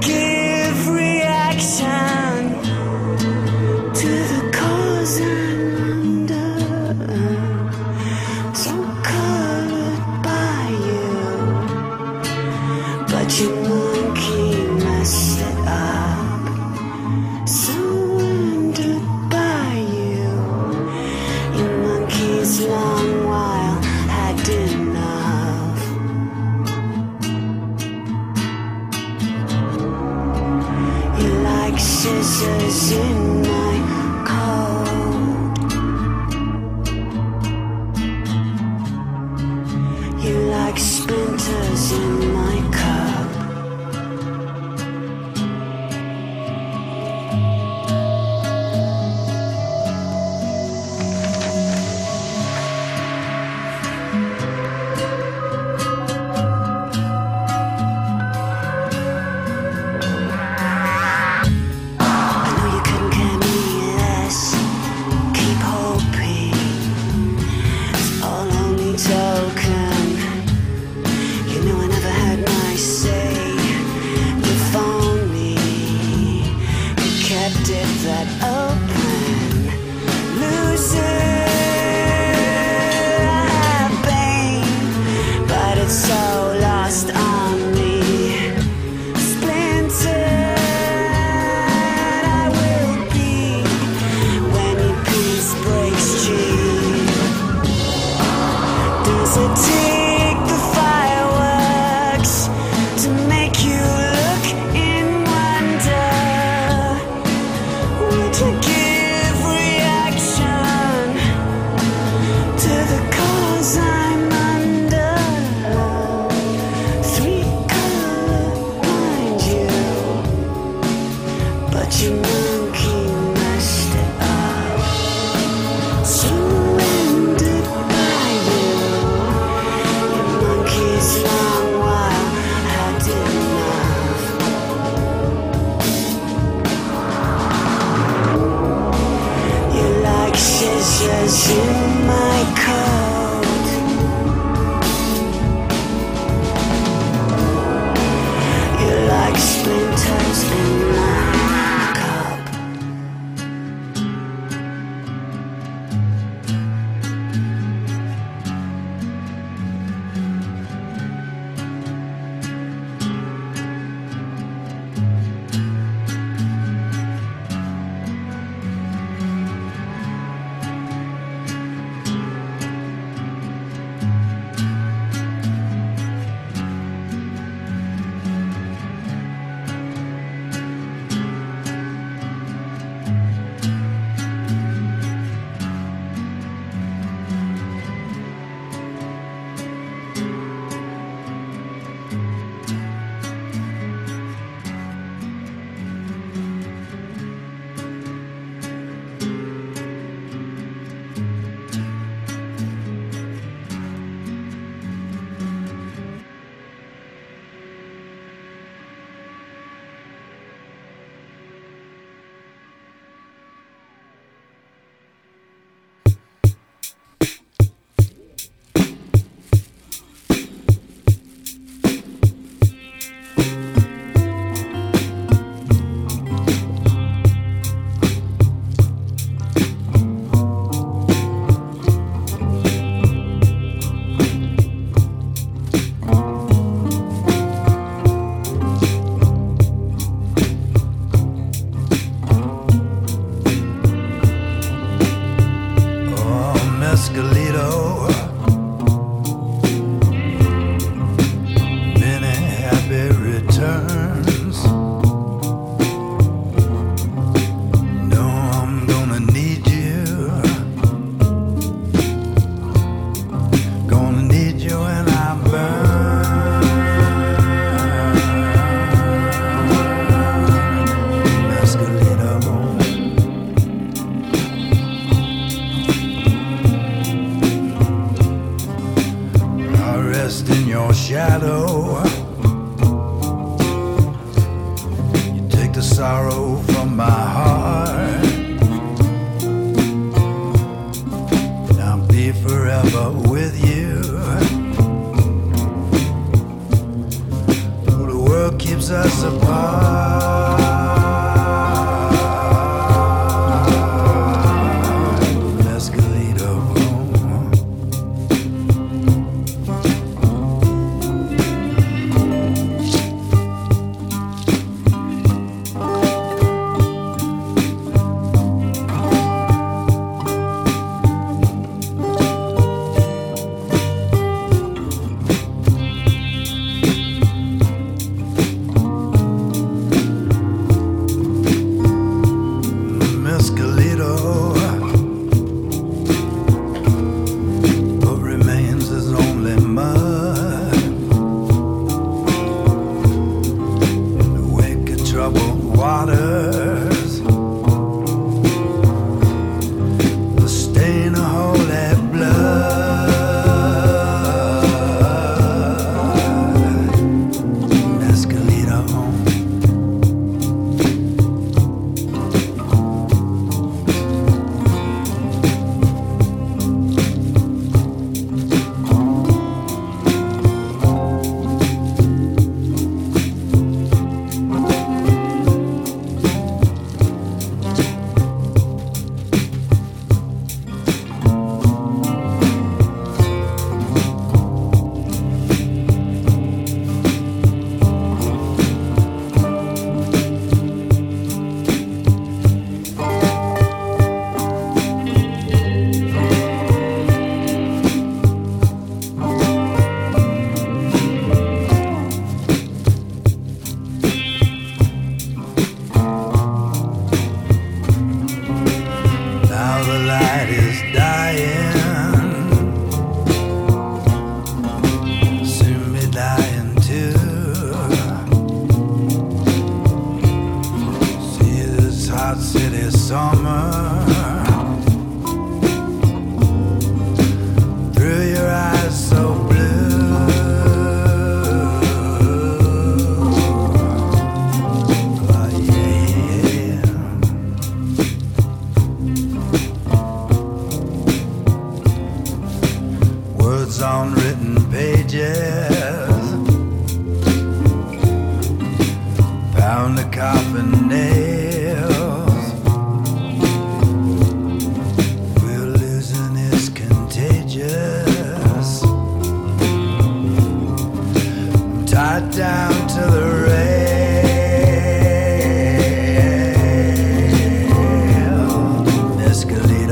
Give reaction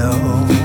shadow.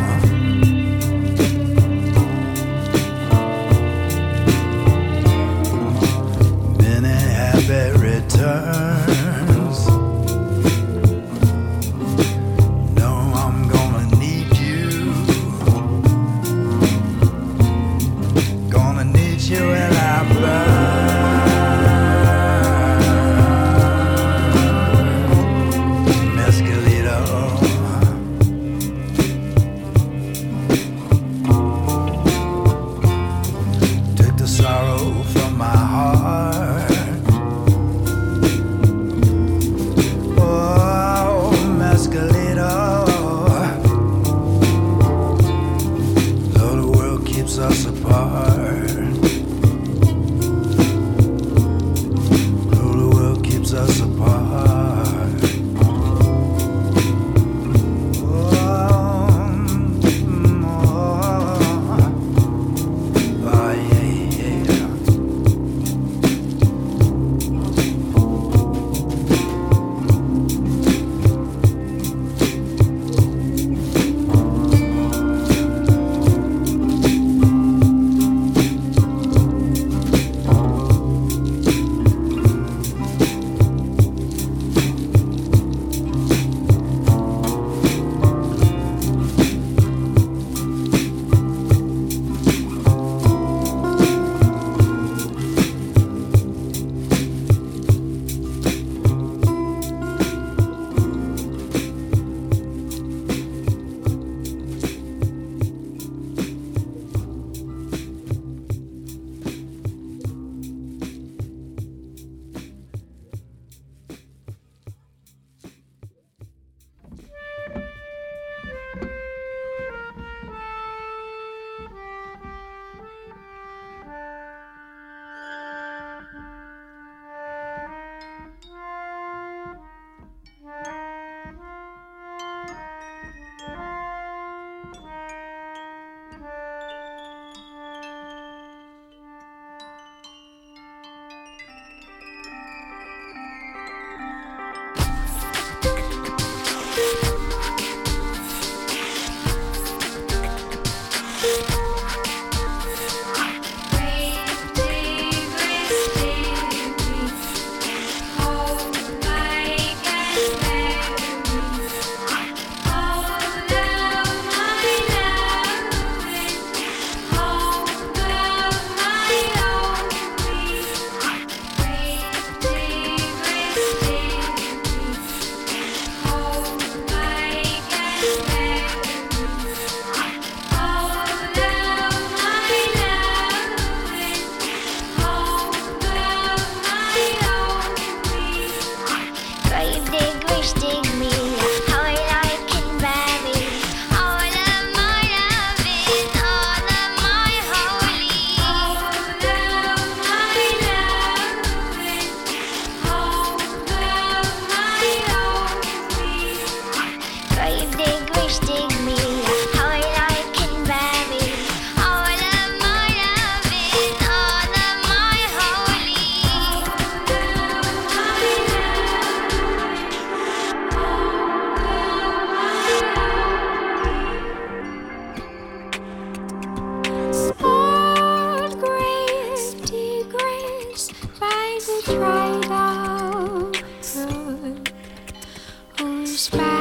Spy.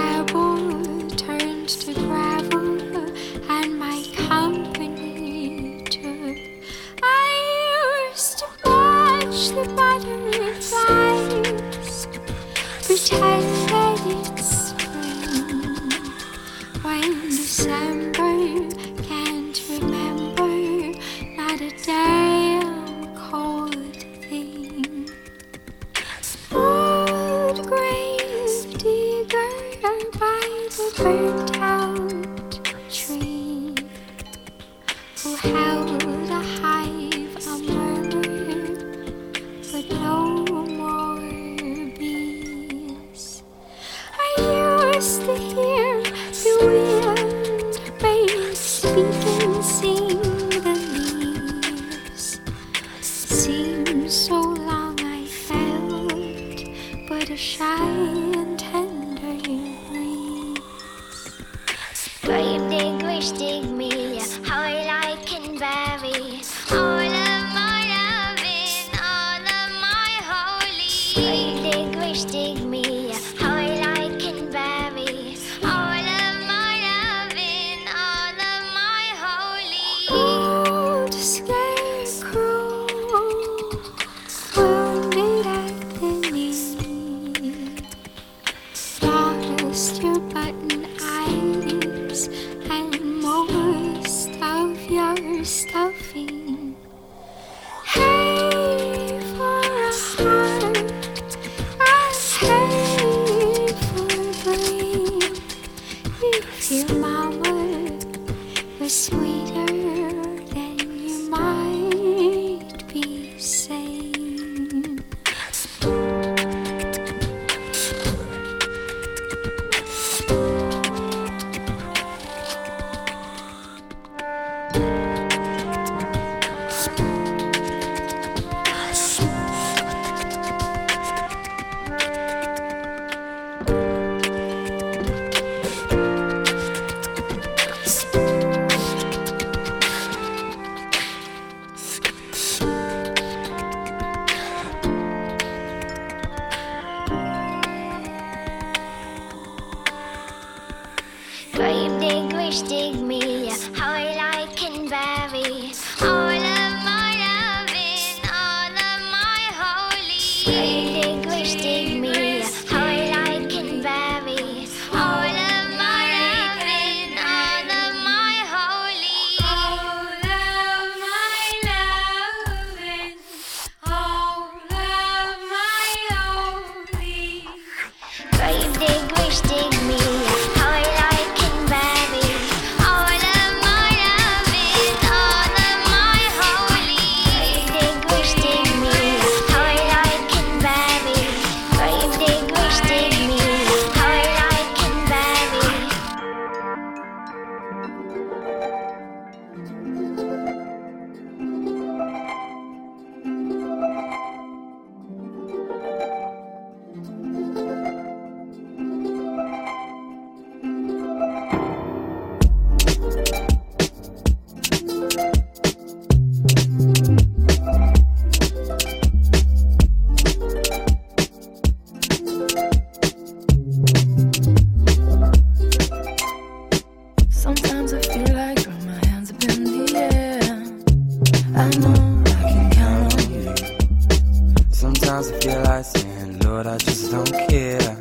Sometimes I feel like saying, Lord, I just don't care.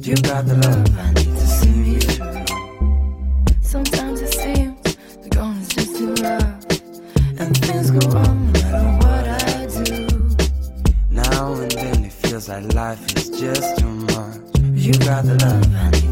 You got the love I need to see me through. Sometimes it seems the going is just too rough, and things go wrong no matter what I do. Now and then it feels like life is just too much. You got the love I need.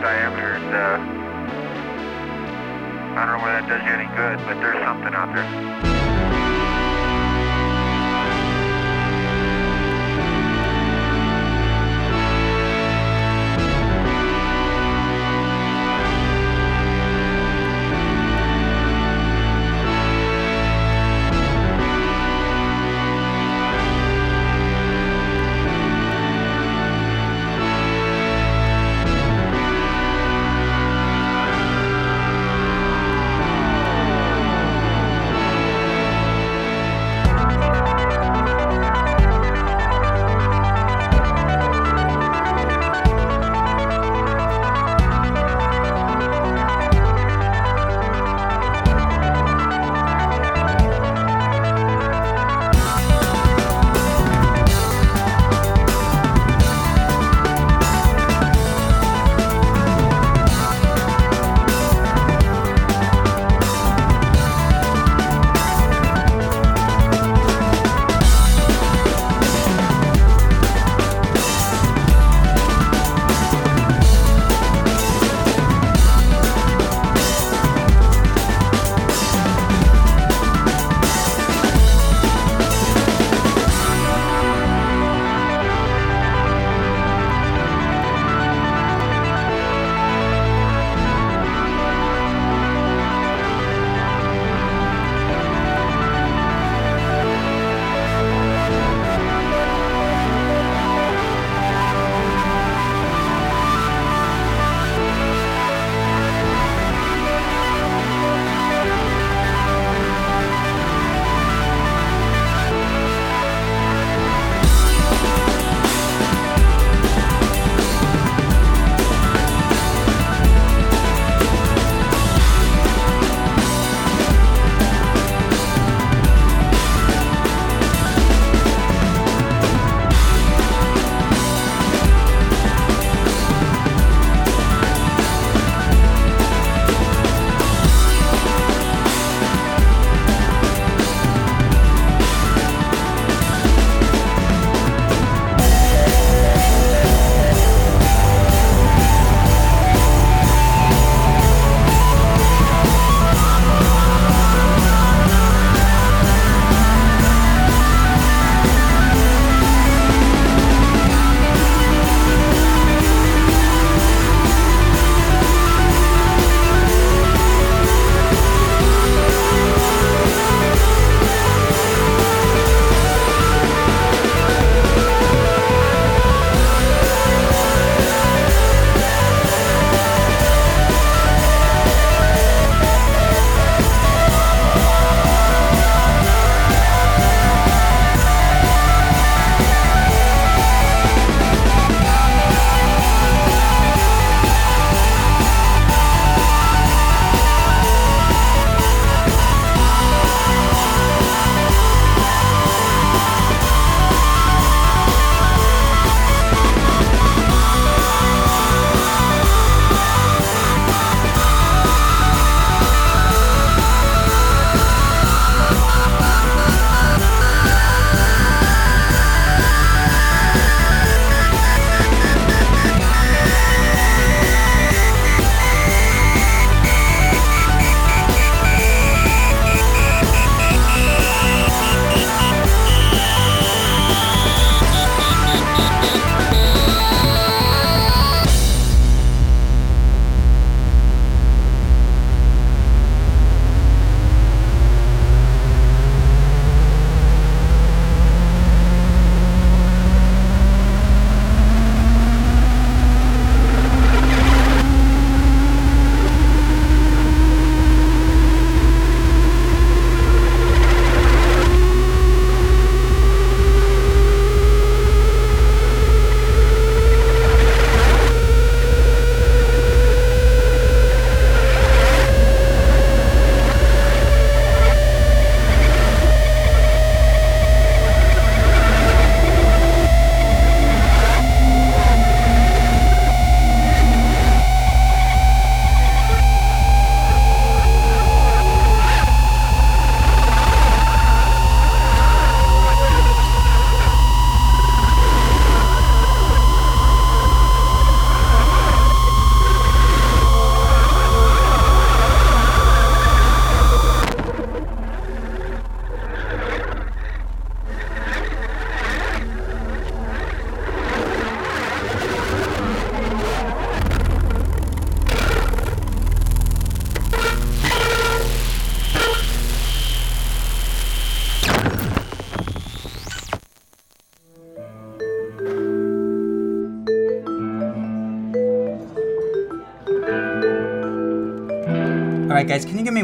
diameter, and uh, I don't know whether that does you any good, but there's something out there.